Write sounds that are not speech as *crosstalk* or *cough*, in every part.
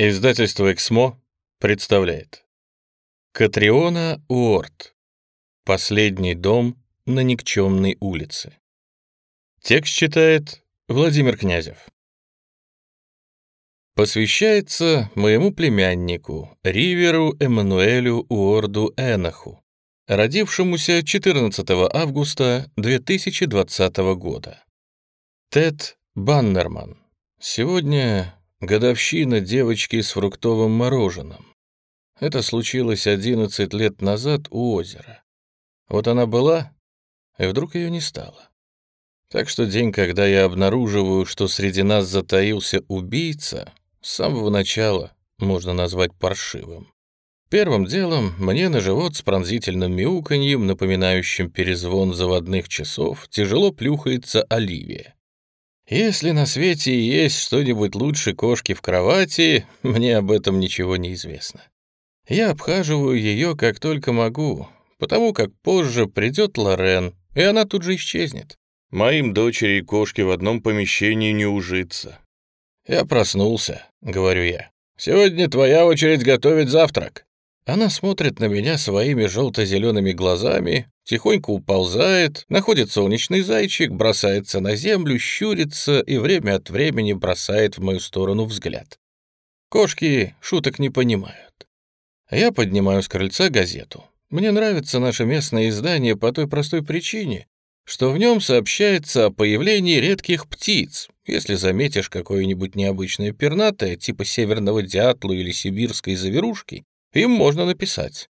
Издательство «Эксмо» представляет Катриона Уорд «Последний дом на никчемной улице». Текст читает Владимир Князев. Посвящается моему племяннику Риверу Эммануэлю Уорду Энаху, родившемуся 14 августа 2020 года. Тед Баннерман. Сегодня Годовщина девочки с фруктовым мороженым. Это случилось 11 лет назад у озера. Вот она была, и вдруг ее не стало. Так что день, когда я обнаруживаю, что среди нас затаился убийца, с самого начала можно назвать паршивым. Первым делом мне на живот с пронзительным мяуканьем, напоминающим перезвон заводных часов, тяжело плюхается Оливия. Если на свете есть что-нибудь лучше кошки в кровати, *laughs* мне об этом ничего не известно. Я обхаживаю ее как только могу, потому как позже придет Лорен, и она тут же исчезнет. Моим дочери и кошке в одном помещении не ужиться. «Я проснулся», — говорю я. «Сегодня твоя очередь готовить завтрак». Она смотрит на меня своими желто-зелеными глазами, тихонько уползает, находит солнечный зайчик, бросается на землю, щурится и время от времени бросает в мою сторону взгляд. Кошки шуток не понимают. Я поднимаю с крыльца газету. Мне нравится наше местное издание по той простой причине, что в нем сообщается о появлении редких птиц. Если заметишь какое-нибудь необычное пернатое, типа северного дятла или сибирской заверушки, им можно написать.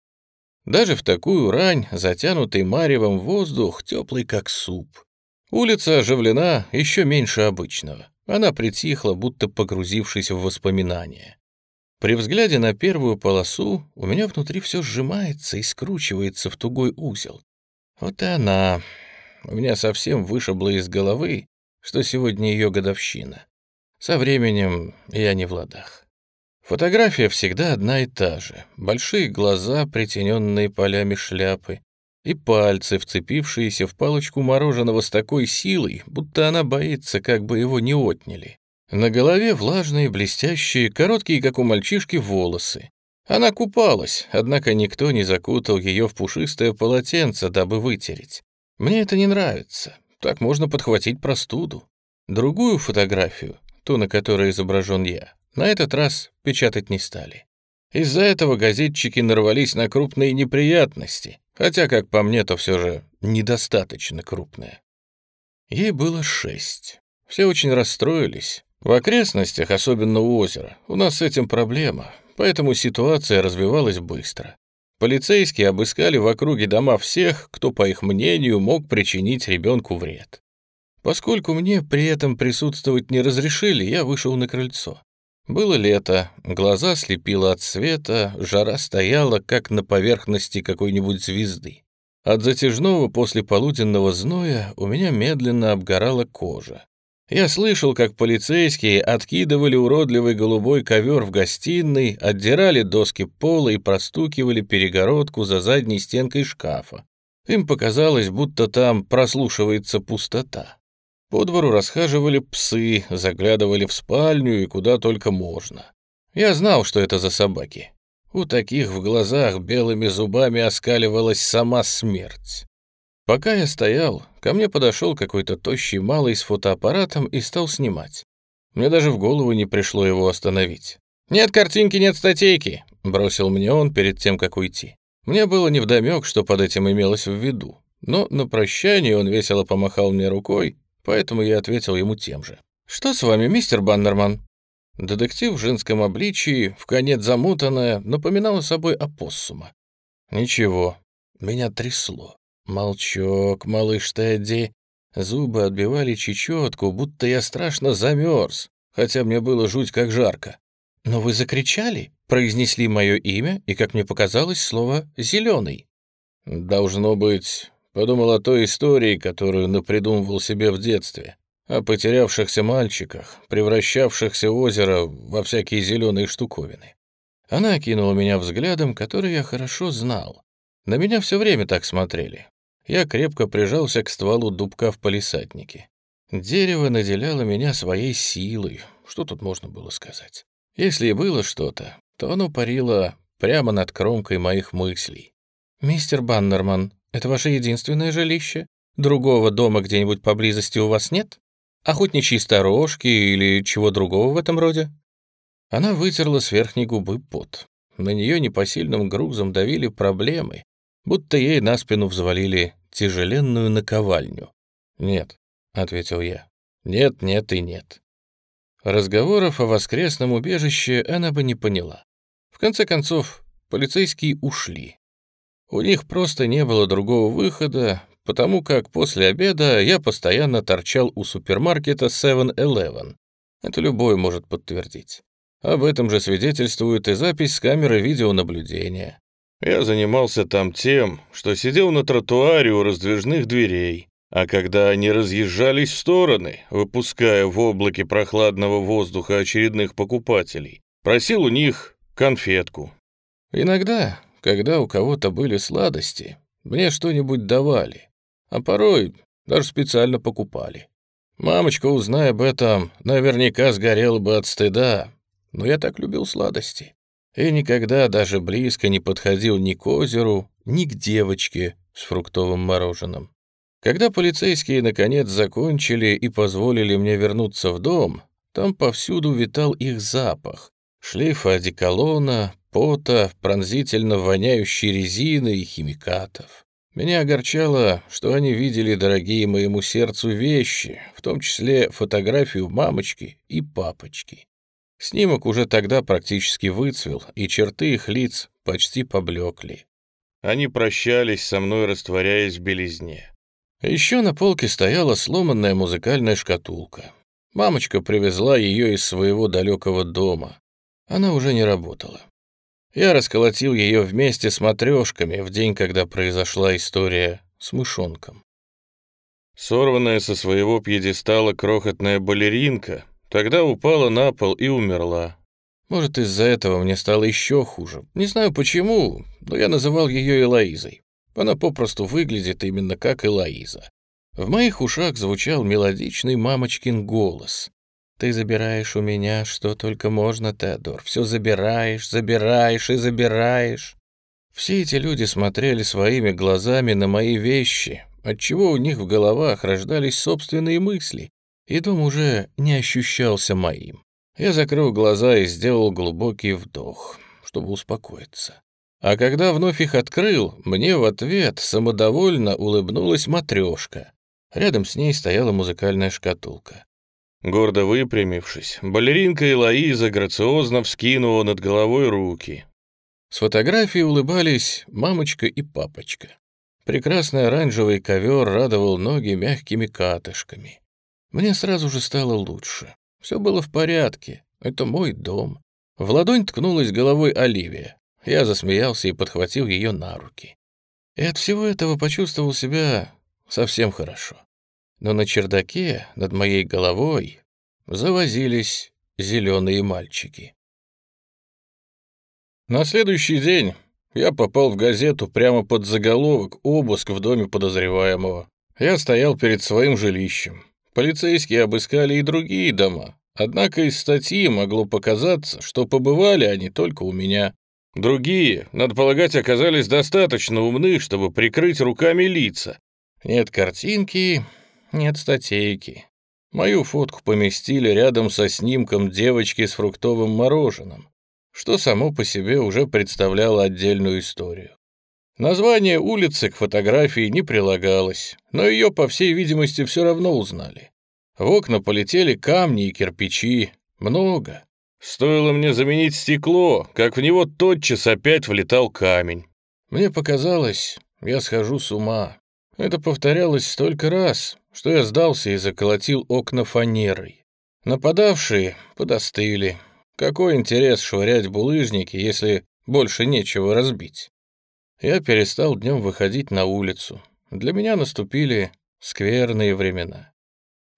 Даже в такую рань, затянутый маревом воздух, теплый как суп. Улица оживлена еще меньше обычного. Она притихла, будто погрузившись в воспоминания. При взгляде на первую полосу у меня внутри все сжимается и скручивается в тугой узел. Вот и она. У меня совсем вышибло из головы, что сегодня ее годовщина. Со временем я не в ладах. Фотография всегда одна и та же. Большие глаза, притененные полями шляпы, и пальцы, вцепившиеся в палочку мороженого с такой силой, будто она боится, как бы его не отняли. На голове влажные, блестящие, короткие, как у мальчишки, волосы. Она купалась, однако никто не закутал ее в пушистое полотенце, дабы вытереть. Мне это не нравится. Так можно подхватить простуду. Другую фотографию, ту, на которой изображен я, на этот раз печатать не стали. Из-за этого газетчики нарвались на крупные неприятности, хотя, как по мне, то все же недостаточно крупные. Ей было шесть. Все очень расстроились. В окрестностях, особенно у озера, у нас с этим проблема, поэтому ситуация развивалась быстро. Полицейские обыскали в округе дома всех, кто, по их мнению, мог причинить ребенку вред. Поскольку мне при этом присутствовать не разрешили, я вышел на крыльцо. Было лето, глаза слепило от света, жара стояла, как на поверхности какой-нибудь звезды. От затяжного послеполуденного зноя у меня медленно обгорала кожа. Я слышал, как полицейские откидывали уродливый голубой ковер в гостиной, отдирали доски пола и простукивали перегородку за задней стенкой шкафа. Им показалось, будто там прослушивается пустота. По двору расхаживали псы, заглядывали в спальню и куда только можно. Я знал, что это за собаки. У таких в глазах белыми зубами оскаливалась сама смерть. Пока я стоял, ко мне подошел какой-то тощий малый с фотоаппаратом и стал снимать. Мне даже в голову не пришло его остановить. «Нет картинки, нет статейки», — бросил мне он перед тем, как уйти. Мне было невдомёк, что под этим имелось в виду. Но на прощание он весело помахал мне рукой поэтому я ответил ему тем же. «Что с вами, мистер Баннерман?» Детектив в женском обличии, в конец замутанная, напоминала собой опоссума. «Ничего, меня трясло. Молчок, малыш Тедди». Зубы отбивали чечетку, будто я страшно замерз, хотя мне было жуть как жарко. «Но вы закричали?» произнесли мое имя и, как мне показалось, слово «зеленый». «Должно быть, Подумал о той истории, которую напридумывал себе в детстве. О потерявшихся мальчиках, превращавшихся озеро во всякие зеленые штуковины. Она окинула меня взглядом, который я хорошо знал. На меня все время так смотрели. Я крепко прижался к стволу дубка в палисаднике. Дерево наделяло меня своей силой. Что тут можно было сказать? Если и было что-то, то оно парило прямо над кромкой моих мыслей. «Мистер Баннерман, это ваше единственное жилище? Другого дома где-нибудь поблизости у вас нет? Охотничьи сторожки или чего другого в этом роде?» Она вытерла с верхней губы пот. На нее непосильным грузом давили проблемы, будто ей на спину взвалили тяжеленную наковальню. «Нет», — ответил я. «Нет, нет и нет». Разговоров о воскресном убежище она бы не поняла. В конце концов, полицейские ушли. У них просто не было другого выхода, потому как после обеда я постоянно торчал у супермаркета 7-Eleven. Это любой может подтвердить. Об этом же свидетельствует и запись с камеры видеонаблюдения. Я занимался там тем, что сидел на тротуаре у раздвижных дверей, а когда они разъезжались в стороны, выпуская в облаке прохладного воздуха очередных покупателей, просил у них конфетку. Иногда, когда у кого-то были сладости, мне что-нибудь давали, а порой даже специально покупали. Мамочка, узная об этом, наверняка сгорела бы от стыда, но я так любил сладости. И никогда даже близко не подходил ни к озеру, ни к девочке с фруктовым мороженым. Когда полицейские наконец закончили и позволили мне вернуться в дом, там повсюду витал их запах. Шлейф одеколона, пота, пронзительно воняющей резины и химикатов. Меня огорчало, что они видели дорогие моему сердцу вещи, в том числе фотографию мамочки и папочки. Снимок уже тогда практически выцвел, и черты их лиц почти поблекли. Они прощались со мной, растворяясь в белизне. Еще на полке стояла сломанная музыкальная шкатулка. Мамочка привезла ее из своего далекого дома. Она уже не работала. Я расколотил ее вместе с матрешками в день, когда произошла история с мышонком. Сорванная со своего пьедестала крохотная балеринка Тогда упала на пол и умерла. Может, из-за этого мне стало еще хуже. Не знаю почему, но я называл ее Элоизой. Она попросту выглядит именно как Элоиза. В моих ушах звучал мелодичный мамочкин голос. «Ты забираешь у меня что только можно, Теодор. Все забираешь, забираешь и забираешь». Все эти люди смотрели своими глазами на мои вещи, отчего у них в головах рождались собственные мысли, и дом уже не ощущался моим. Я закрыл глаза и сделал глубокий вдох, чтобы успокоиться. А когда вновь их открыл, мне в ответ самодовольно улыбнулась матрешка. Рядом с ней стояла музыкальная шкатулка. Гордо выпрямившись, балеринка Элоиза грациозно вскинула над головой руки. С фотографии улыбались мамочка и папочка. Прекрасный оранжевый ковер радовал ноги мягкими катышками. Мне сразу же стало лучше. Все было в порядке. Это мой дом. В ладонь ткнулась головой Оливия. Я засмеялся и подхватил ее на руки. И от всего этого почувствовал себя совсем хорошо. Но на чердаке над моей головой завозились зеленые мальчики. На следующий день я попал в газету прямо под заголовок «Обыск в доме подозреваемого». Я стоял перед своим жилищем. Полицейские обыскали и другие дома, однако из статьи могло показаться, что побывали они только у меня. Другие, надо полагать, оказались достаточно умны, чтобы прикрыть руками лица. Нет картинки, нет статейки. Мою фотку поместили рядом со снимком девочки с фруктовым мороженым, что само по себе уже представляло отдельную историю. Название улицы к фотографии не прилагалось, но ее, по всей видимости, все равно узнали. В окна полетели камни и кирпичи. Много. Стоило мне заменить стекло, как в него тотчас опять влетал камень. Мне показалось, я схожу с ума. Это повторялось столько раз, что я сдался и заколотил окна фанерой. Нападавшие подостыли. Какой интерес швырять булыжники, если больше нечего разбить? Я перестал днем выходить на улицу. Для меня наступили скверные времена.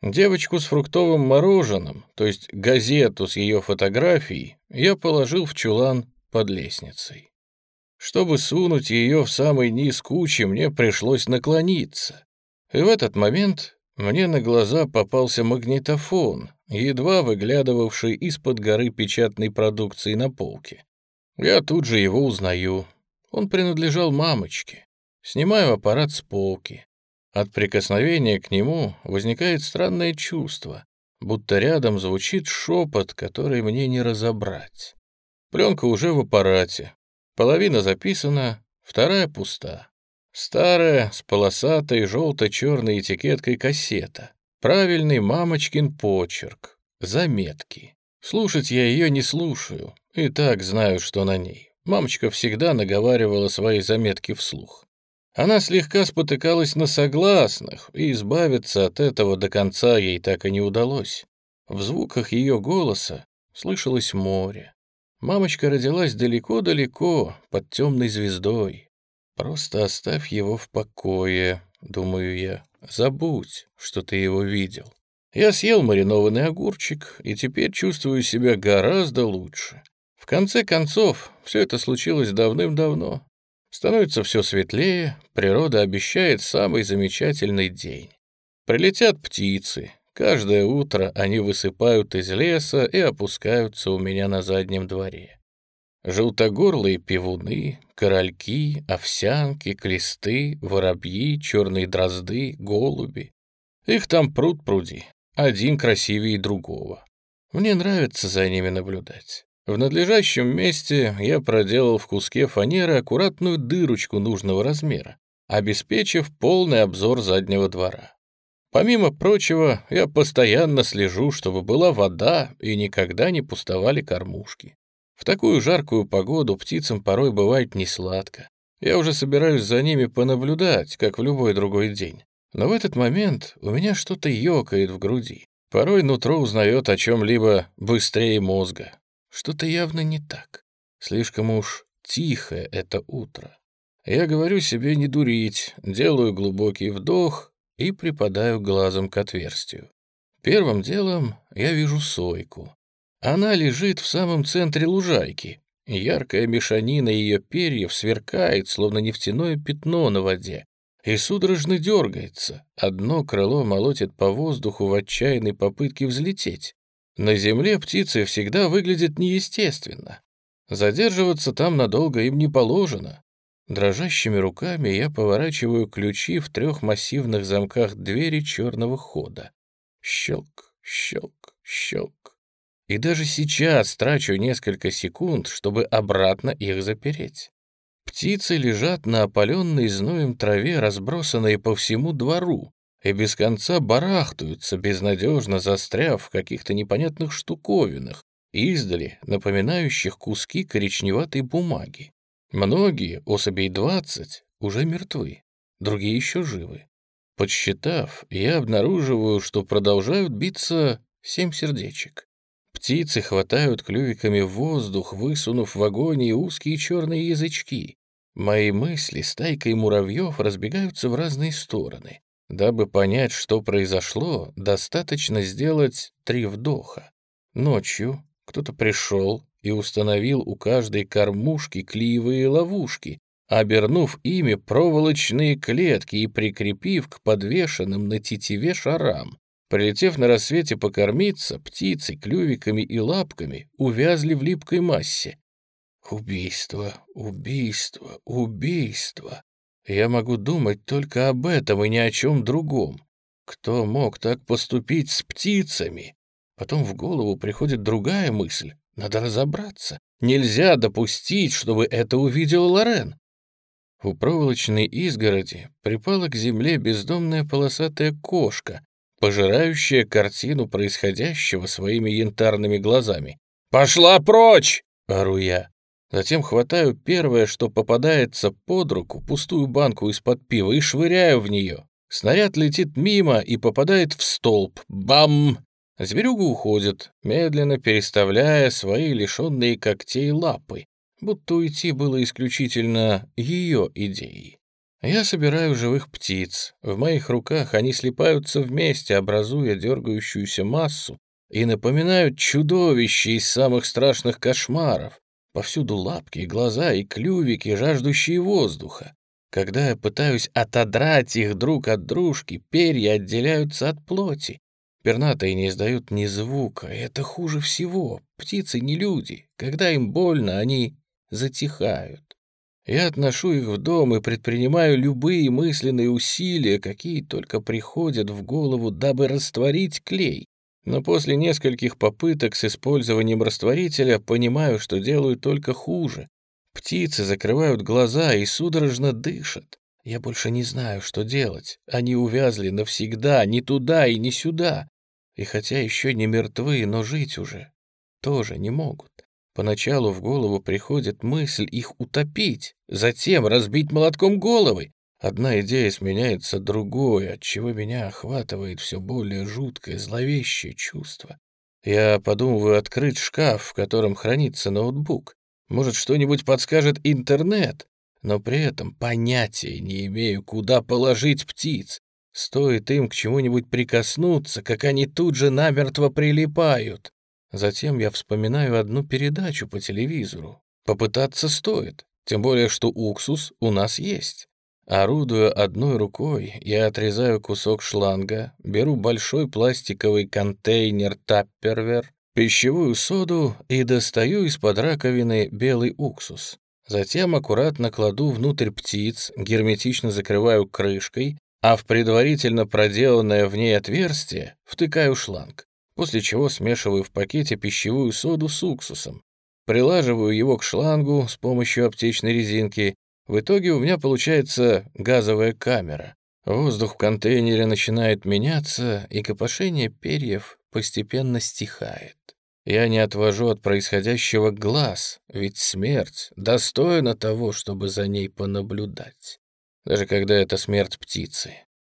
Девочку с фруктовым мороженым, то есть газету с ее фотографией, я положил в чулан под лестницей. Чтобы сунуть ее в самый низ кучи, мне пришлось наклониться. И в этот момент мне на глаза попался магнитофон, едва выглядывавший из-под горы печатной продукции на полке. Я тут же его узнаю. Он принадлежал мамочке. Снимаю аппарат с полки. От прикосновения к нему возникает странное чувство, будто рядом звучит шепот, который мне не разобрать. Пленка уже в аппарате. Половина записана, вторая пуста. Старая, с полосатой желто-черной этикеткой кассета. Правильный мамочкин почерк. Заметки. Слушать я ее не слушаю, и так знаю, что на ней. Мамочка всегда наговаривала свои заметки вслух. Она слегка спотыкалась на согласных, и избавиться от этого до конца ей так и не удалось. В звуках ее голоса слышалось море. Мамочка родилась далеко-далеко, под темной звездой. Просто оставь его в покое, думаю я. Забудь, что ты его видел. Я съел маринованный огурчик и теперь чувствую себя гораздо лучше. В конце концов, все это случилось давным-давно. Становится все светлее, природа обещает самый замечательный день. Прилетят птицы, каждое утро они высыпают из леса и опускаются у меня на заднем дворе. Желтогорлые пивуны, корольки, овсянки, клесты, воробьи, черные дрозды, голуби. Их там пруд пруди, один красивее другого. Мне нравится за ними наблюдать. В надлежащем месте я проделал в куске фанеры аккуратную дырочку нужного размера, обеспечив полный обзор заднего двора. Помимо прочего, я постоянно слежу, чтобы была вода и никогда не пустовали кормушки. В такую жаркую погоду птицам порой бывает несладко. Я уже собираюсь за ними понаблюдать, как в любой другой день. Но в этот момент у меня что-то ёкает в груди. Порой нутро узнает о чем-либо быстрее мозга. Что-то явно не так. Слишком уж тихое это утро. Я говорю себе не дурить, делаю глубокий вдох и припадаю глазом к отверстию. Первым делом я вижу сойку. Она лежит в самом центре лужайки. Яркая мешанина ее перьев сверкает, словно нефтяное пятно на воде и судорожно дергается. Одно крыло молотит по воздуху в отчаянной попытке взлететь. На земле птицы всегда выглядят неестественно. Задерживаться там надолго им не положено. Дрожащими руками я поворачиваю ключи в трех массивных замках двери черного хода. Щелк, щелк, щелк. И даже сейчас трачу несколько секунд, чтобы обратно их запереть. Птицы лежат на опаленной зноем траве, разбросанные по всему двору, и без конца барахтаются, безнадежно застряв в каких-то непонятных штуковинах, издали напоминающих куски коричневатой бумаги. Многие, особей двадцать, уже мертвы, другие еще живы. Подсчитав, я обнаруживаю, что продолжают биться семь сердечек. Птицы хватают клювиками воздух, высунув в агонии узкие черные язычки. Мои мысли стайкой муравьев разбегаются в разные стороны. Дабы понять, что произошло, достаточно сделать три вдоха. Ночью кто-то пришел и установил у каждой кормушки клеевые ловушки, обернув ими проволочные клетки и прикрепив к подвешенным на тетиве шарам. Прилетев на рассвете покормиться, птицы клювиками и лапками увязли в липкой массе. Убийство, убийство, убийство. Я могу думать только об этом и ни о чем другом. Кто мог так поступить с птицами? Потом в голову приходит другая мысль. Надо разобраться. Нельзя допустить, чтобы это увидел Лорен. У проволочной изгороди припала к земле бездомная полосатая кошка, пожирающая картину происходящего своими янтарными глазами. «Пошла прочь!» — ору я. Затем хватаю первое, что попадается под руку, пустую банку из-под пива, и швыряю в нее. Снаряд летит мимо и попадает в столб. Бам! Зверюга уходит, медленно переставляя свои лишенные когтей лапы, будто уйти было исключительно ее идеей. Я собираю живых птиц. В моих руках они слипаются вместе, образуя дергающуюся массу, и напоминают чудовище из самых страшных кошмаров. Повсюду лапки, глаза и клювики, жаждущие воздуха. Когда я пытаюсь отодрать их друг от дружки, перья отделяются от плоти. Пернатые не издают ни звука, и это хуже всего. Птицы не люди. Когда им больно, они затихают. Я отношу их в дом и предпринимаю любые мысленные усилия, какие только приходят в голову, дабы растворить клей. Но после нескольких попыток с использованием растворителя понимаю, что делаю только хуже. Птицы закрывают глаза и судорожно дышат. Я больше не знаю, что делать. Они увязли навсегда, ни туда и ни сюда. И хотя еще не мертвы, но жить уже тоже не могут. Поначалу в голову приходит мысль их утопить, затем разбить молотком головы. Одна идея сменяется другой, от чего меня охватывает все более жуткое, зловещее чувство. Я подумываю открыть шкаф, в котором хранится ноутбук. Может, что-нибудь подскажет интернет, но при этом понятия не имею, куда положить птиц. Стоит им к чему-нибудь прикоснуться, как они тут же намертво прилипают. Затем я вспоминаю одну передачу по телевизору. Попытаться стоит, тем более что уксус у нас есть. Орудуя одной рукой, я отрезаю кусок шланга, беру большой пластиковый контейнер таппервер, пищевую соду и достаю из-под раковины белый уксус. Затем аккуратно кладу внутрь птиц, герметично закрываю крышкой, а в предварительно проделанное в ней отверстие втыкаю шланг после чего смешиваю в пакете пищевую соду с уксусом, прилаживаю его к шлангу с помощью аптечной резинки. В итоге у меня получается газовая камера. Воздух в контейнере начинает меняться, и копошение перьев постепенно стихает. Я не отвожу от происходящего глаз, ведь смерть достойна того, чтобы за ней понаблюдать. Даже когда это смерть птицы.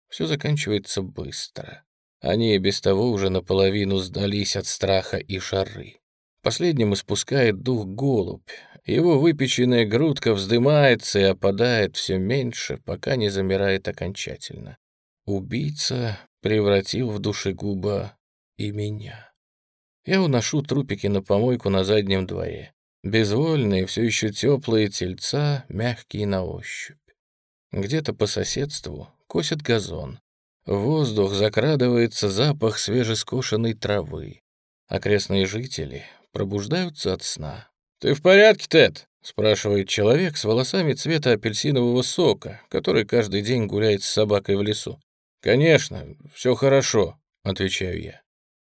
Все заканчивается быстро. Они и без того уже наполовину сдались от страха и шары. Последним испускает дух голубь. Его выпеченная грудка вздымается и опадает все меньше, пока не замирает окончательно. Убийца превратил в душегуба и меня. Я уношу трупики на помойку на заднем дворе. Безвольные, все еще теплые тельца, мягкие на ощупь. Где-то по соседству косят газон. В воздух закрадывается запах свежескошенной травы. Окрестные жители пробуждаются от сна. «Ты в порядке, Тед?» — спрашивает человек с волосами цвета апельсинового сока, который каждый день гуляет с собакой в лесу. «Конечно, все хорошо», — отвечаю я.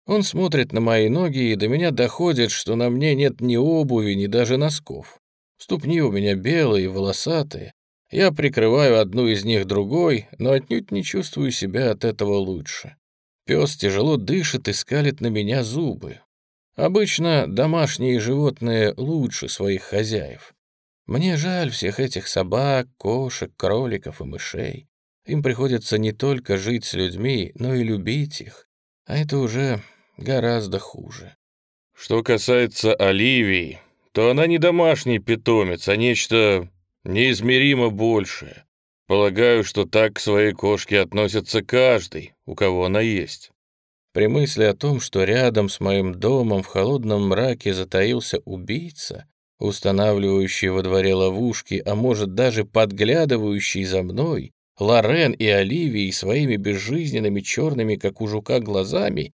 Он смотрит на мои ноги, и до меня доходит, что на мне нет ни обуви, ни даже носков. Ступни у меня белые, волосатые, я прикрываю одну из них другой, но отнюдь не чувствую себя от этого лучше. Пес тяжело дышит и скалит на меня зубы. Обычно домашние животные лучше своих хозяев. Мне жаль всех этих собак, кошек, кроликов и мышей. Им приходится не только жить с людьми, но и любить их. А это уже гораздо хуже. Что касается Оливии, то она не домашний питомец, а нечто неизмеримо больше. Полагаю, что так к своей кошке относится каждый, у кого она есть. При мысли о том, что рядом с моим домом в холодном мраке затаился убийца, устанавливающий во дворе ловушки, а может даже подглядывающий за мной, Лорен и Оливией своими безжизненными черными, как у жука, глазами,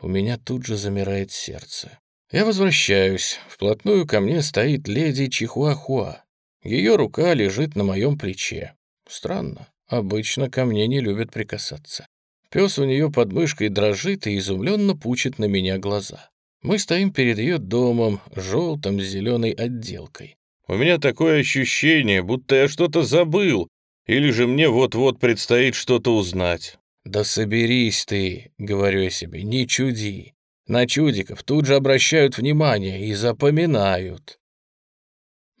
у меня тут же замирает сердце. Я возвращаюсь. Вплотную ко мне стоит леди Чихуахуа. Ее рука лежит на моем плече. Странно, обычно ко мне не любят прикасаться. Пес у нее под мышкой дрожит и изумленно пучит на меня глаза. Мы стоим перед ее домом, желтым с зеленой отделкой. У меня такое ощущение, будто я что-то забыл, или же мне вот-вот предстоит что-то узнать. «Да соберись ты», — говорю я себе, — «не чуди». На чудиков тут же обращают внимание и запоминают.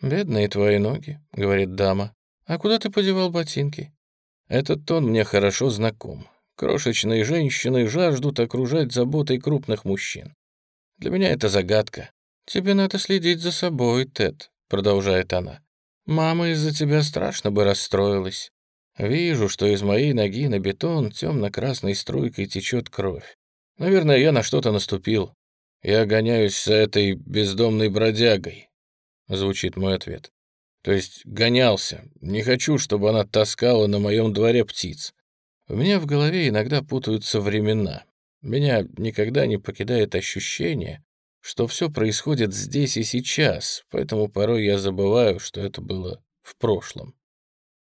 «Бедные твои ноги», — говорит дама. «А куда ты подевал ботинки?» Этот тон мне хорошо знаком. Крошечные женщины жаждут окружать заботой крупных мужчин. Для меня это загадка. «Тебе надо следить за собой, Тед», — продолжает она. «Мама из-за тебя страшно бы расстроилась. Вижу, что из моей ноги на бетон темно-красной струйкой течет кровь. Наверное, я на что-то наступил. Я гоняюсь за этой бездомной бродягой. — звучит мой ответ. «То есть гонялся. Не хочу, чтобы она таскала на моем дворе птиц. У меня в голове иногда путаются времена. Меня никогда не покидает ощущение, что все происходит здесь и сейчас, поэтому порой я забываю, что это было в прошлом.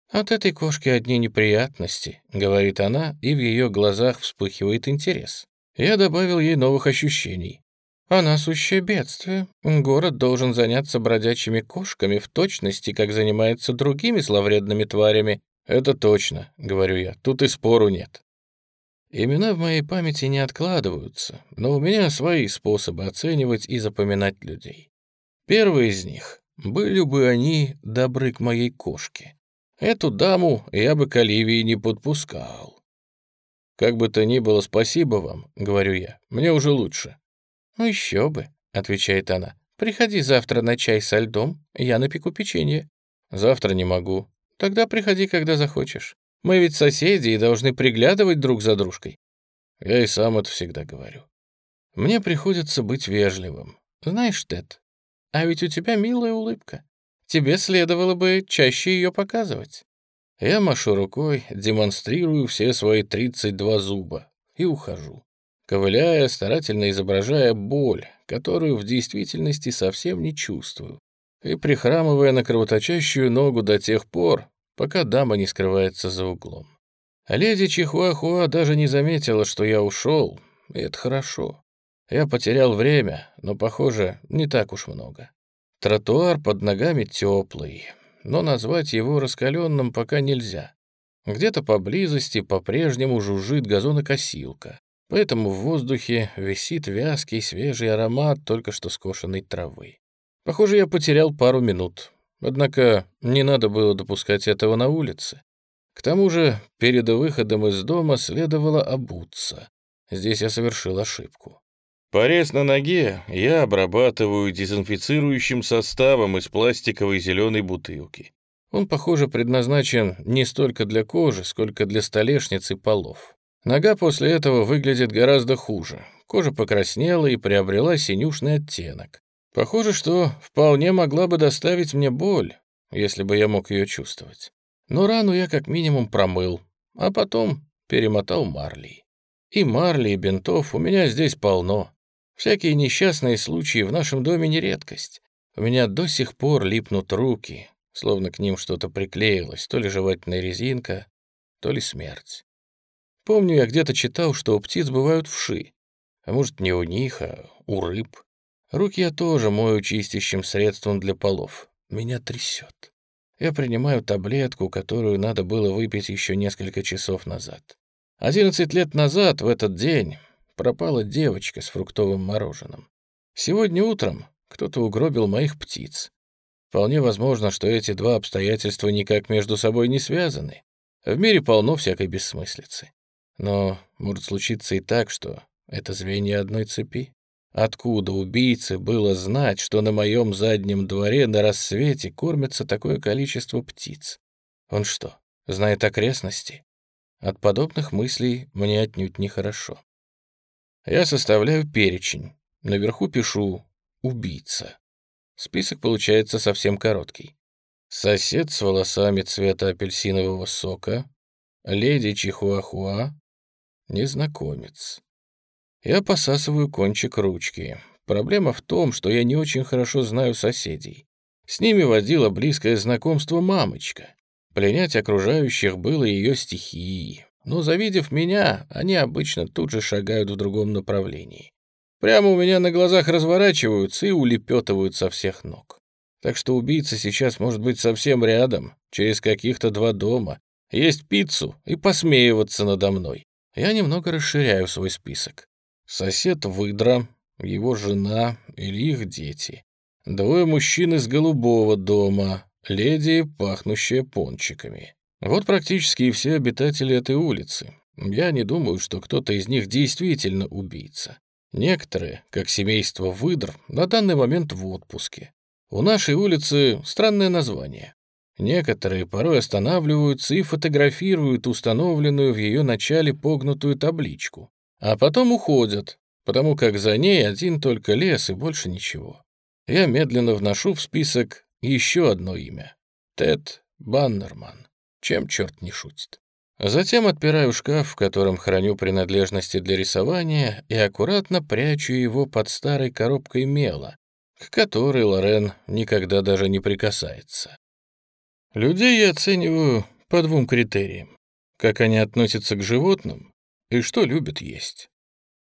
«От этой кошки одни неприятности», — говорит она, и в ее глазах вспыхивает интерес. Я добавил ей новых ощущений. Она сущее бедствие. Город должен заняться бродячими кошками в точности, как занимается другими зловредными тварями. Это точно, говорю я, тут и спору нет. Имена в моей памяти не откладываются, но у меня свои способы оценивать и запоминать людей. Первый из них — были бы они добры к моей кошке. Эту даму я бы к Оливии не подпускал. «Как бы то ни было, спасибо вам», — говорю я, — «мне уже лучше». «Ну еще бы», — отвечает она. «Приходи завтра на чай со льдом, я напеку печенье». «Завтра не могу». «Тогда приходи, когда захочешь. Мы ведь соседи и должны приглядывать друг за дружкой». Я и сам это всегда говорю. Мне приходится быть вежливым. Знаешь, Тед, а ведь у тебя милая улыбка. Тебе следовало бы чаще ее показывать. Я машу рукой, демонстрирую все свои 32 зуба и ухожу ковыляя, старательно изображая боль, которую в действительности совсем не чувствую, и прихрамывая на кровоточащую ногу до тех пор, пока дама не скрывается за углом. леди Чихуахуа даже не заметила, что я ушел, и это хорошо. Я потерял время, но, похоже, не так уж много. Тротуар под ногами теплый, но назвать его раскаленным пока нельзя. Где-то поблизости по-прежнему жужжит газонокосилка. Поэтому в воздухе висит вязкий свежий аромат только что скошенной травы. Похоже, я потерял пару минут. Однако не надо было допускать этого на улице. К тому же перед выходом из дома следовало обуться. Здесь я совершил ошибку. Порез на ноге я обрабатываю дезинфицирующим составом из пластиковой зеленой бутылки. Он, похоже, предназначен не столько для кожи, сколько для столешниц и полов. Нога после этого выглядит гораздо хуже. Кожа покраснела и приобрела синюшный оттенок. Похоже, что вполне могла бы доставить мне боль, если бы я мог ее чувствовать. Но рану я как минимум промыл, а потом перемотал марлей. И марли, и бинтов у меня здесь полно. Всякие несчастные случаи в нашем доме не редкость. У меня до сих пор липнут руки, словно к ним что-то приклеилось, то ли жевательная резинка, то ли смерть. Помню, я где-то читал, что у птиц бывают вши. А может, не у них, а у рыб. Руки я тоже мою чистящим средством для полов. Меня трясет. Я принимаю таблетку, которую надо было выпить еще несколько часов назад. Одиннадцать лет назад, в этот день, пропала девочка с фруктовым мороженым. Сегодня утром кто-то угробил моих птиц. Вполне возможно, что эти два обстоятельства никак между собой не связаны. В мире полно всякой бессмыслицы. Но может случиться и так, что это звенья одной цепи. Откуда убийце было знать, что на моем заднем дворе на рассвете кормится такое количество птиц? Он что, знает окрестности? От подобных мыслей мне отнюдь нехорошо. Я составляю перечень. Наверху пишу «убийца». Список получается совсем короткий. Сосед с волосами цвета апельсинового сока, леди Чихуахуа, Незнакомец. Я посасываю кончик ручки. Проблема в том, что я не очень хорошо знаю соседей. С ними водила близкое знакомство мамочка. Пленять окружающих было ее стихией. Но, завидев меня, они обычно тут же шагают в другом направлении. Прямо у меня на глазах разворачиваются и улепетывают со всех ног. Так что убийца сейчас может быть совсем рядом, через каких-то два дома, есть пиццу и посмеиваться надо мной. Я немного расширяю свой список. Сосед выдра, его жена или их дети. Двое мужчин из голубого дома, леди, пахнущая пончиками. Вот практически все обитатели этой улицы. Я не думаю, что кто-то из них действительно убийца. Некоторые, как семейство выдр, на данный момент в отпуске. У нашей улицы странное название. Некоторые порой останавливаются и фотографируют установленную в ее начале погнутую табличку, а потом уходят, потому как за ней один только лес и больше ничего. Я медленно вношу в список еще одно имя — Тед Баннерман. Чем черт не шутит? Затем отпираю шкаф, в котором храню принадлежности для рисования, и аккуратно прячу его под старой коробкой мела, к которой Лорен никогда даже не прикасается. Людей я оцениваю по двум критериям. Как они относятся к животным и что любят есть.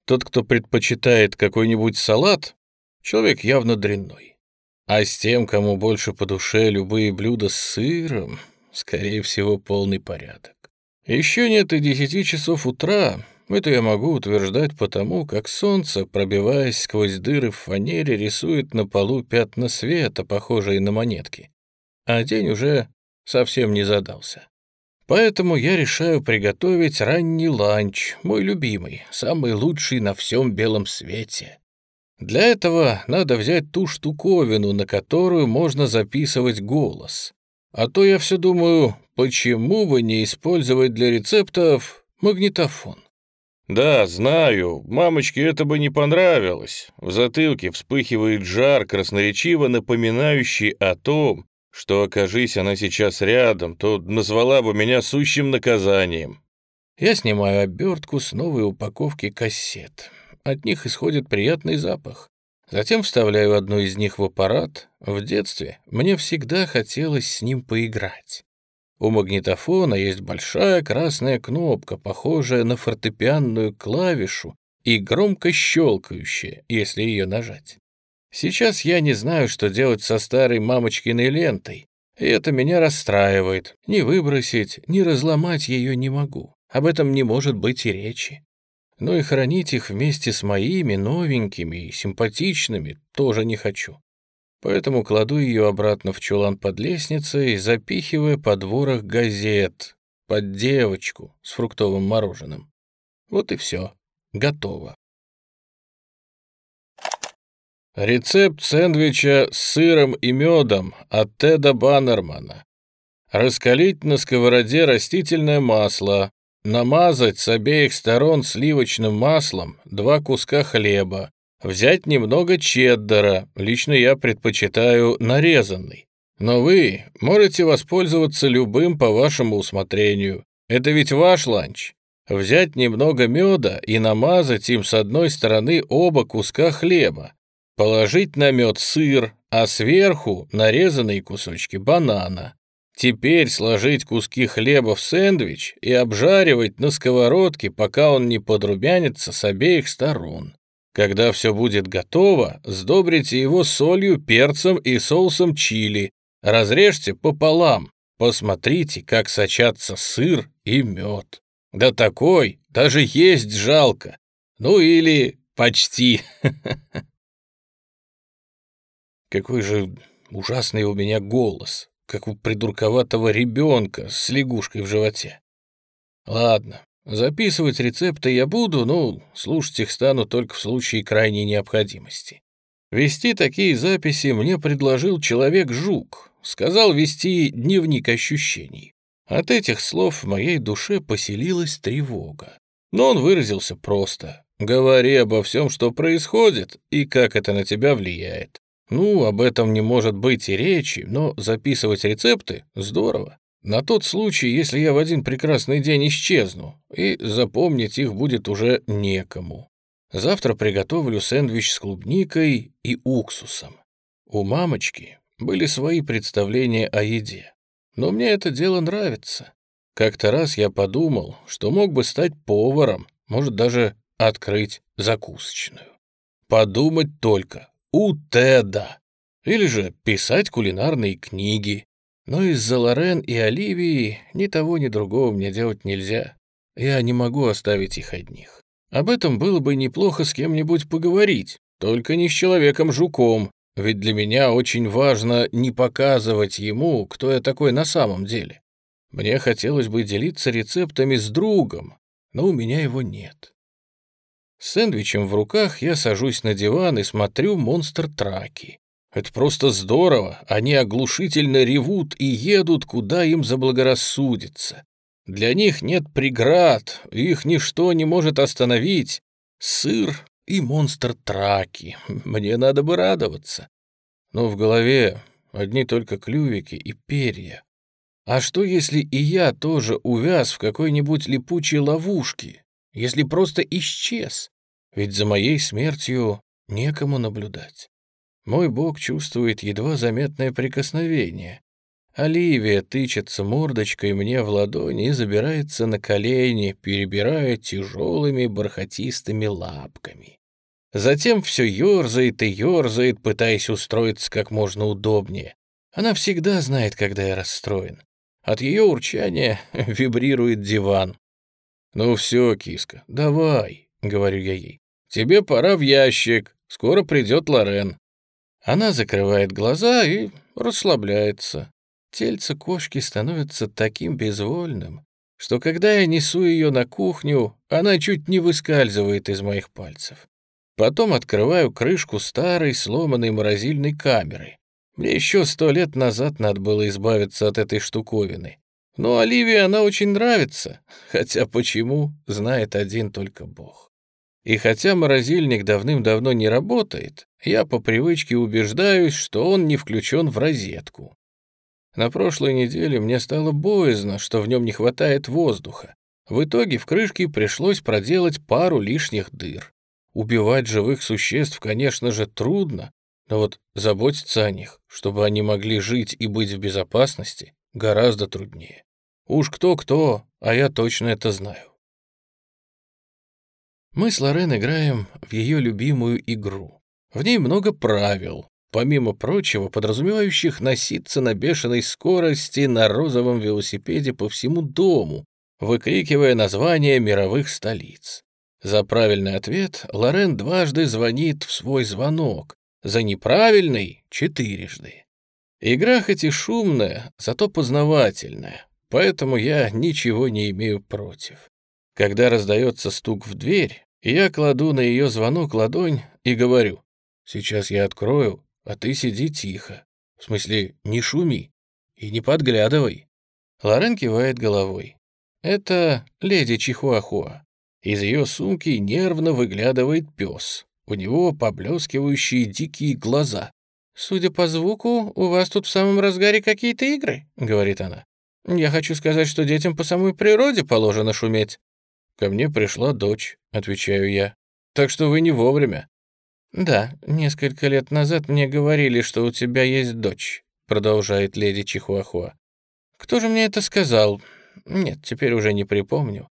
Тот, кто предпочитает какой-нибудь салат, человек явно дрянной. А с тем, кому больше по душе любые блюда с сыром, скорее всего, полный порядок. Еще нет и десяти часов утра. Это я могу утверждать потому, как солнце, пробиваясь сквозь дыры в фанере, рисует на полу пятна света, похожие на монетки. А день уже совсем не задался. Поэтому я решаю приготовить ранний ланч, мой любимый, самый лучший на всем белом свете. Для этого надо взять ту штуковину, на которую можно записывать голос. А то я все думаю, почему бы не использовать для рецептов магнитофон? Да, знаю, мамочке это бы не понравилось. В затылке вспыхивает жар, красноречиво напоминающий о том, что, окажись она сейчас рядом, то назвала бы меня сущим наказанием. Я снимаю обертку с новой упаковки кассет. От них исходит приятный запах. Затем вставляю одну из них в аппарат. В детстве мне всегда хотелось с ним поиграть. У магнитофона есть большая красная кнопка, похожая на фортепианную клавишу и громко щелкающая, если ее нажать. Сейчас я не знаю, что делать со старой мамочкиной лентой, и это меня расстраивает. Ни выбросить, ни разломать ее не могу. Об этом не может быть и речи но и хранить их вместе с моими новенькими и симпатичными тоже не хочу. Поэтому кладу ее обратно в чулан под лестницей, запихивая под ворох газет, под девочку с фруктовым мороженым. Вот и все. Готово. Рецепт сэндвича с сыром и медом от Теда Баннермана. Раскалить на сковороде растительное масло, Намазать с обеих сторон сливочным маслом два куска хлеба. Взять немного чеддера, лично я предпочитаю нарезанный. Но вы можете воспользоваться любым по вашему усмотрению. Это ведь ваш ланч. Взять немного меда и намазать им с одной стороны оба куска хлеба. Положить на мед сыр, а сверху нарезанные кусочки банана. Теперь сложить куски хлеба в сэндвич и обжаривать на сковородке, пока он не подрумянится с обеих сторон. Когда все будет готово, сдобрите его солью, перцем и соусом чили. Разрежьте пополам. Посмотрите, как сочатся сыр и мед. Да такой, даже есть жалко. Ну или почти. *laughs* Какой же ужасный у меня голос как у придурковатого ребенка с лягушкой в животе. Ладно, записывать рецепты я буду, но слушать их стану только в случае крайней необходимости. Вести такие записи мне предложил человек-жук, сказал вести дневник ощущений. От этих слов в моей душе поселилась тревога. Но он выразился просто. «Говори обо всем, что происходит, и как это на тебя влияет. Ну, об этом не может быть и речи, но записывать рецепты — здорово. На тот случай, если я в один прекрасный день исчезну, и запомнить их будет уже некому. Завтра приготовлю сэндвич с клубникой и уксусом. У мамочки были свои представления о еде, но мне это дело нравится. Как-то раз я подумал, что мог бы стать поваром, может даже открыть закусочную. Подумать только, у Теда. Или же писать кулинарные книги. Но из-за Лорен и Оливии ни того, ни другого мне делать нельзя. Я не могу оставить их одних. Об этом было бы неплохо с кем-нибудь поговорить, только не с человеком-жуком, ведь для меня очень важно не показывать ему, кто я такой на самом деле. Мне хотелось бы делиться рецептами с другом, но у меня его нет. С сэндвичем в руках я сажусь на диван и смотрю монстр-траки. Это просто здорово, они оглушительно ревут и едут, куда им заблагорассудится. Для них нет преград, их ничто не может остановить. Сыр и монстр-траки, мне надо бы радоваться. Но в голове одни только клювики и перья. А что, если и я тоже увяз в какой-нибудь липучей ловушке? Если просто исчез? Ведь за моей смертью некому наблюдать. Мой бог чувствует едва заметное прикосновение. Оливия тычется мордочкой мне в ладони и забирается на колени, перебирая тяжелыми бархатистыми лапками. Затем все ерзает и ерзает, пытаясь устроиться как можно удобнее. Она всегда знает, когда я расстроен. От ее урчания *laughs* вибрирует диван. «Ну все, киска, давай», — говорю я ей. «Тебе пора в ящик, скоро придет Лорен». Она закрывает глаза и расслабляется. Тельце кошки становится таким безвольным, что когда я несу ее на кухню, она чуть не выскальзывает из моих пальцев. Потом открываю крышку старой сломанной морозильной камеры. Мне еще сто лет назад надо было избавиться от этой штуковины. Но Оливии она очень нравится, хотя почему, знает один только Бог. И хотя морозильник давным-давно не работает, я по привычке убеждаюсь, что он не включен в розетку. На прошлой неделе мне стало боязно, что в нем не хватает воздуха. В итоге в крышке пришлось проделать пару лишних дыр. Убивать живых существ, конечно же, трудно, но вот заботиться о них, чтобы они могли жить и быть в безопасности, гораздо труднее. Уж кто-кто, а я точно это знаю. Мы с Лорен играем в ее любимую игру. В ней много правил, помимо прочего, подразумевающих носиться на бешеной скорости на розовом велосипеде по всему дому, выкрикивая названия мировых столиц. За правильный ответ Лорен дважды звонит в свой звонок, за неправильный — четырежды. Игра хоть и шумная, зато познавательная, поэтому я ничего не имею против. Когда раздается стук в дверь, я кладу на ее звонок ладонь и говорю, «Сейчас я открою, а ты сиди тихо. В смысле, не шуми и не подглядывай». Лорен кивает головой. Это леди Чихуахуа. Из ее сумки нервно выглядывает пес. У него поблескивающие дикие глаза. «Судя по звуку, у вас тут в самом разгаре какие-то игры», — говорит она. «Я хочу сказать, что детям по самой природе положено шуметь». «Ко мне пришла дочь», — отвечаю я. «Так что вы не вовремя». «Да, несколько лет назад мне говорили, что у тебя есть дочь», — продолжает леди Чихуахуа. «Кто же мне это сказал? Нет, теперь уже не припомню.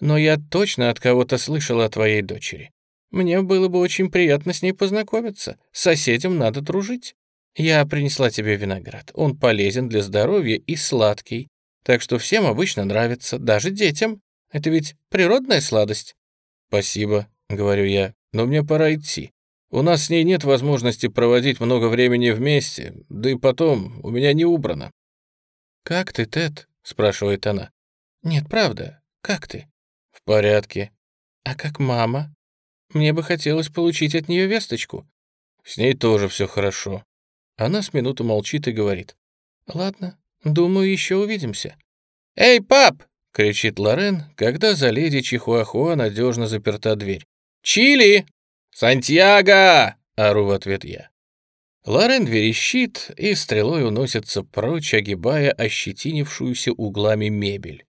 Но я точно от кого-то слышал о твоей дочери. Мне было бы очень приятно с ней познакомиться. С соседям надо дружить. Я принесла тебе виноград. Он полезен для здоровья и сладкий. Так что всем обычно нравится, даже детям. Это ведь природная сладость». «Спасибо», — говорю я, — «но мне пора идти. У нас с ней нет возможности проводить много времени вместе, да и потом у меня не убрано». «Как ты, Тед?» — спрашивает она. «Нет, правда, как ты?» «В порядке». «А как мама? Мне бы хотелось получить от нее весточку». «С ней тоже все хорошо». Она с минуту молчит и говорит. «Ладно, думаю, еще увидимся». «Эй, пап!» — кричит Лорен, когда за леди Чихуахуа надежно заперта дверь. «Чили!» «Сантьяго!» — ору в ответ я. Лорен верещит и стрелой уносится прочь, огибая ощетинившуюся углами мебель.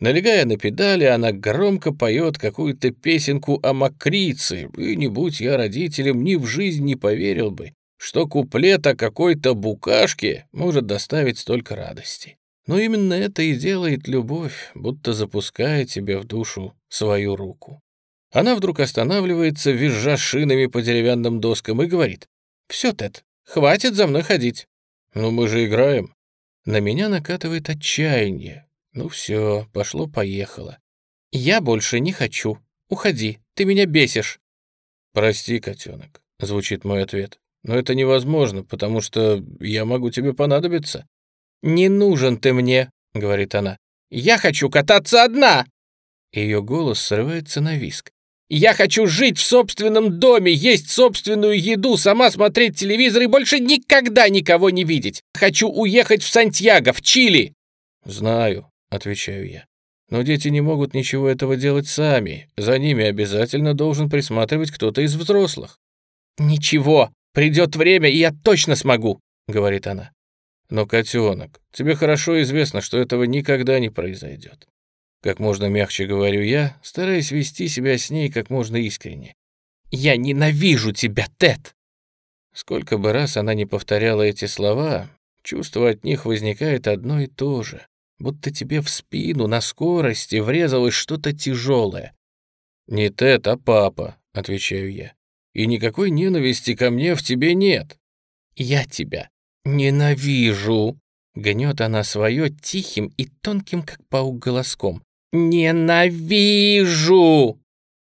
Налегая на педали, она громко поет какую-то песенку о макрице, и не будь я родителем, ни в жизнь не поверил бы, что куплет о какой-то букашке может доставить столько радости. Но именно это и делает любовь, будто запуская тебе в душу свою руку. Она вдруг останавливается, визжа шинами по деревянным доскам, и говорит, «Все, Тед, хватит за мной ходить». «Ну мы же играем». На меня накатывает отчаяние. Ну все, пошло-поехало. «Я больше не хочу. Уходи, ты меня бесишь». «Прости, котенок», — звучит мой ответ. «Но это невозможно, потому что я могу тебе понадобиться». «Не нужен ты мне», — говорит она. «Я хочу кататься одна!» Ее голос срывается на виск. Я хочу жить в собственном доме, есть собственную еду, сама смотреть телевизор и больше никогда никого не видеть. Хочу уехать в Сантьяго, в Чили!» «Знаю», — отвечаю я. «Но дети не могут ничего этого делать сами. За ними обязательно должен присматривать кто-то из взрослых». «Ничего, придет время, и я точно смогу», — говорит она. Но, котенок, тебе хорошо известно, что этого никогда не произойдет. Как можно мягче говорю я, стараясь вести себя с ней как можно искренне. «Я ненавижу тебя, Тед!» Сколько бы раз она не повторяла эти слова, чувство от них возникает одно и то же, будто тебе в спину на скорости врезалось что-то тяжелое. «Не Тед, а папа», — отвечаю я. «И никакой ненависти ко мне в тебе нет». «Я тебя ненавижу», — гнет она свое тихим и тонким, как паук, голоском. «Ненавижу!»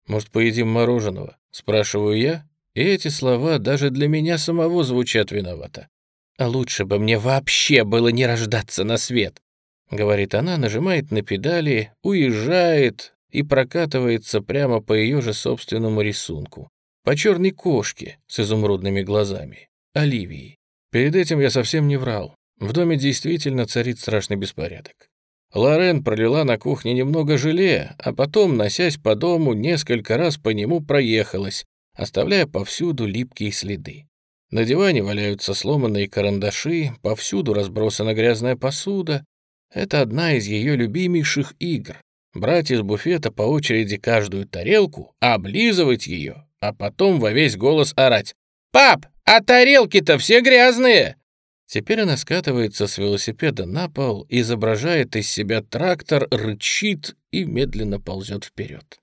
«Может, поедим мороженого?» — спрашиваю я, и эти слова даже для меня самого звучат виновато. «А лучше бы мне вообще было не рождаться на свет», — говорит она, нажимает на педали, уезжает и прокатывается прямо по ее же собственному рисунку. По черной кошке с изумрудными глазами, Оливии. Перед этим я совсем не врал. В доме действительно царит страшный беспорядок. Лорен пролила на кухне немного желе, а потом, носясь по дому, несколько раз по нему проехалась, оставляя повсюду липкие следы. На диване валяются сломанные карандаши, повсюду разбросана грязная посуда. Это одна из ее любимейших игр. Брать из буфета по очереди каждую тарелку, облизывать ее, а потом во весь голос орать. «Пап, а тарелки-то все грязные!» Теперь она скатывается с велосипеда на пол, изображает из себя трактор, рычит и медленно ползет вперед.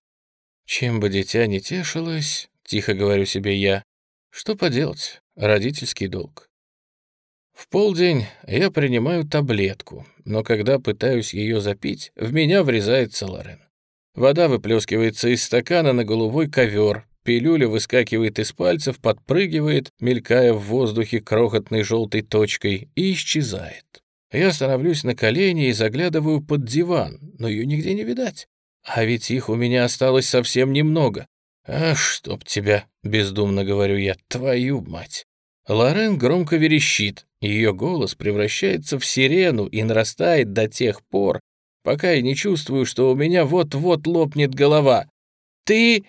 Чем бы дитя не тешилось, тихо говорю себе я, что поделать, родительский долг. В полдень я принимаю таблетку, но когда пытаюсь ее запить, в меня врезается Лорен. Вода выплескивается из стакана на голубой ковер, Пилюля выскакивает из пальцев, подпрыгивает, мелькая в воздухе крохотной желтой точкой, и исчезает. Я становлюсь на колени и заглядываю под диван, но ее нигде не видать. А ведь их у меня осталось совсем немного. «А чтоб тебя!» — бездумно говорю я. «Твою мать!» Лорен громко верещит. Ее голос превращается в сирену и нарастает до тех пор, пока я не чувствую, что у меня вот-вот лопнет голова. «Ты...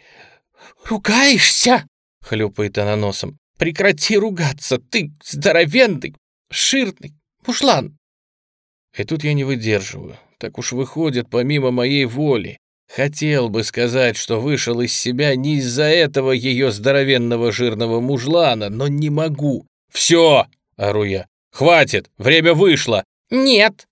«Ругаешься?» — хлюпает она носом. «Прекрати ругаться, ты здоровенный, ширный, мушлан!» И тут я не выдерживаю. Так уж выходит помимо моей воли. Хотел бы сказать, что вышел из себя не из-за этого ее здоровенного жирного мужлана, но не могу. «Все!» — ору я. «Хватит! Время вышло!» «Нет!»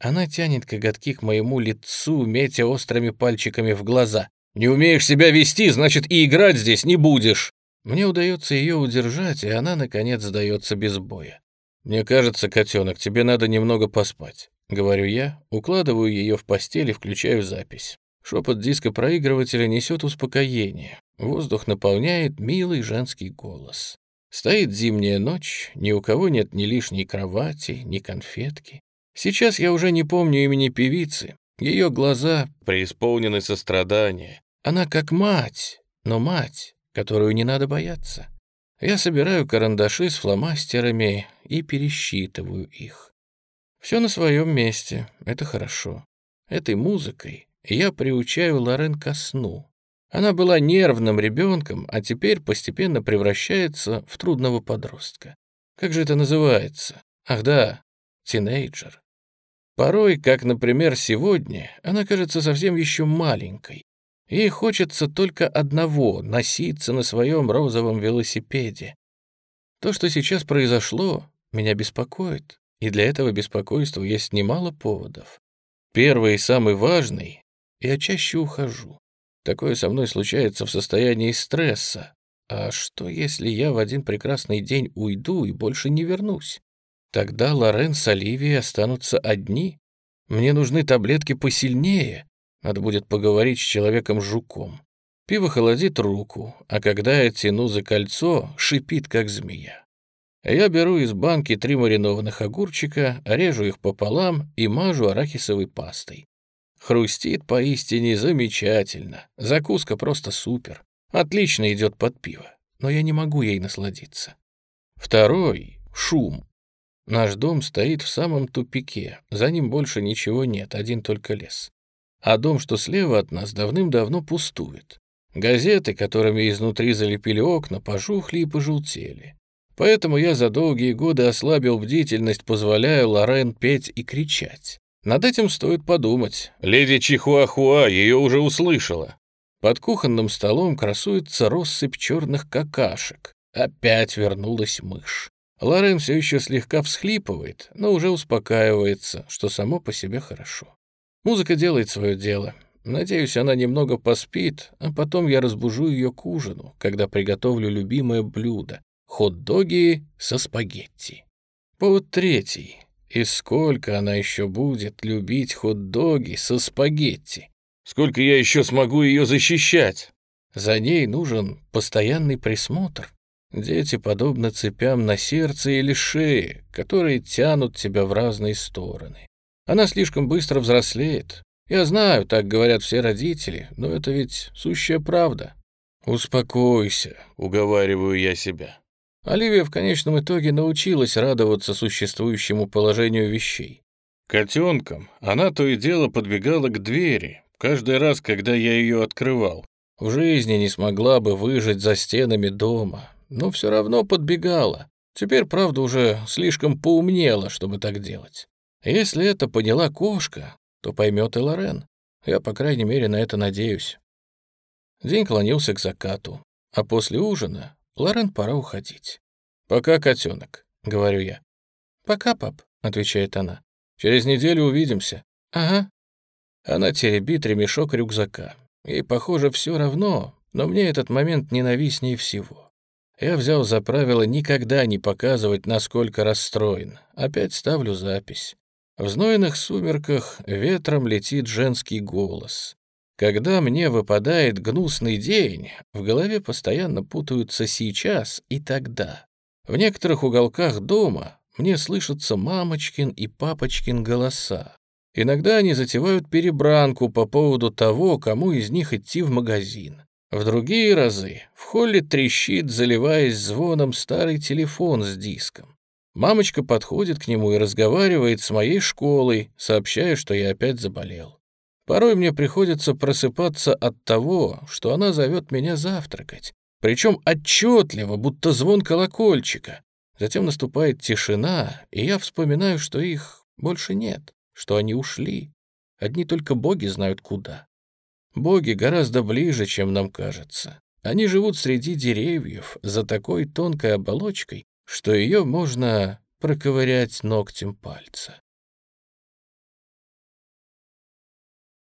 Она тянет коготки к моему лицу, метя острыми пальчиками в глаза. Не умеешь себя вести, значит, и играть здесь не будешь». Мне удается ее удержать, и она, наконец, сдается без боя. «Мне кажется, котенок, тебе надо немного поспать», — говорю я, укладываю ее в постель и включаю запись. Шепот диска проигрывателя несет успокоение. Воздух наполняет милый женский голос. Стоит зимняя ночь, ни у кого нет ни лишней кровати, ни конфетки. Сейчас я уже не помню имени певицы, ее глаза преисполнены сострадания. Она как мать, но мать, которую не надо бояться. Я собираю карандаши с фломастерами и пересчитываю их. Все на своем месте, это хорошо. Этой музыкой я приучаю Лорен ко сну. Она была нервным ребенком, а теперь постепенно превращается в трудного подростка. Как же это называется? Ах да, тинейджер. Порой, как, например, сегодня, она кажется совсем еще маленькой. Ей хочется только одного — носиться на своем розовом велосипеде. То, что сейчас произошло, меня беспокоит, и для этого беспокойства есть немало поводов. Первый и самый важный — я чаще ухожу. Такое со мной случается в состоянии стресса. А что, если я в один прекрасный день уйду и больше не вернусь? Тогда Лорен с Оливией останутся одни. Мне нужны таблетки посильнее. Надо будет поговорить с человеком-жуком. Пиво холодит руку, а когда я тяну за кольцо, шипит, как змея. Я беру из банки три маринованных огурчика, режу их пополам и мажу арахисовой пастой. Хрустит поистине замечательно. Закуска просто супер. Отлично идет под пиво, но я не могу ей насладиться. Второй — шум. Наш дом стоит в самом тупике, за ним больше ничего нет, один только лес. А дом, что слева от нас, давным-давно пустует. Газеты, которыми изнутри залепили окна, пожухли и пожелтели. Поэтому я за долгие годы ослабил бдительность, позволяя Лорен петь и кричать. Над этим стоит подумать. Леди Чихуахуа ее уже услышала. Под кухонным столом красуется россыпь черных какашек. Опять вернулась мышь. Лорен все еще слегка всхлипывает, но уже успокаивается, что само по себе хорошо. Музыка делает свое дело. Надеюсь, она немного поспит, а потом я разбужу ее к ужину, когда приготовлю любимое блюдо хот-доги со спагетти. Повод третий. И сколько она еще будет любить хот-доги со спагетти? Сколько я еще смогу ее защищать? За ней нужен постоянный присмотр. Дети подобны цепям на сердце или шее, которые тянут тебя в разные стороны. Она слишком быстро взрослеет. Я знаю, так говорят все родители, но это ведь сущая правда. «Успокойся», — уговариваю я себя. Оливия в конечном итоге научилась радоваться существующему положению вещей. Котенком она то и дело подбегала к двери, каждый раз, когда я ее открывал. В жизни не смогла бы выжить за стенами дома, но все равно подбегала. Теперь, правда, уже слишком поумнела, чтобы так делать. Если это поняла кошка, то поймет и Лорен. Я, по крайней мере, на это надеюсь. День клонился к закату, а после ужина Лорен, пора уходить. «Пока, котенок», — говорю я. «Пока, пап», — отвечает она. «Через неделю увидимся». «Ага». Она теребит ремешок рюкзака. Ей, похоже, все равно, но мне этот момент ненавистнее всего. Я взял за правило никогда не показывать, насколько расстроен. Опять ставлю запись. В знойных сумерках ветром летит женский голос. Когда мне выпадает гнусный день, в голове постоянно путаются сейчас и тогда. В некоторых уголках дома мне слышатся мамочкин и папочкин голоса. Иногда они затевают перебранку по поводу того, кому из них идти в магазин. В другие разы в холле трещит, заливаясь звоном, старый телефон с диском. Мамочка подходит к нему и разговаривает с моей школой, сообщая, что я опять заболел. Порой мне приходится просыпаться от того, что она зовет меня завтракать, причем отчетливо, будто звон колокольчика. Затем наступает тишина, и я вспоминаю, что их больше нет, что они ушли. Одни только боги знают куда. Боги гораздо ближе, чем нам кажется. Они живут среди деревьев, за такой тонкой оболочкой, что ее можно проковырять ногтем пальца.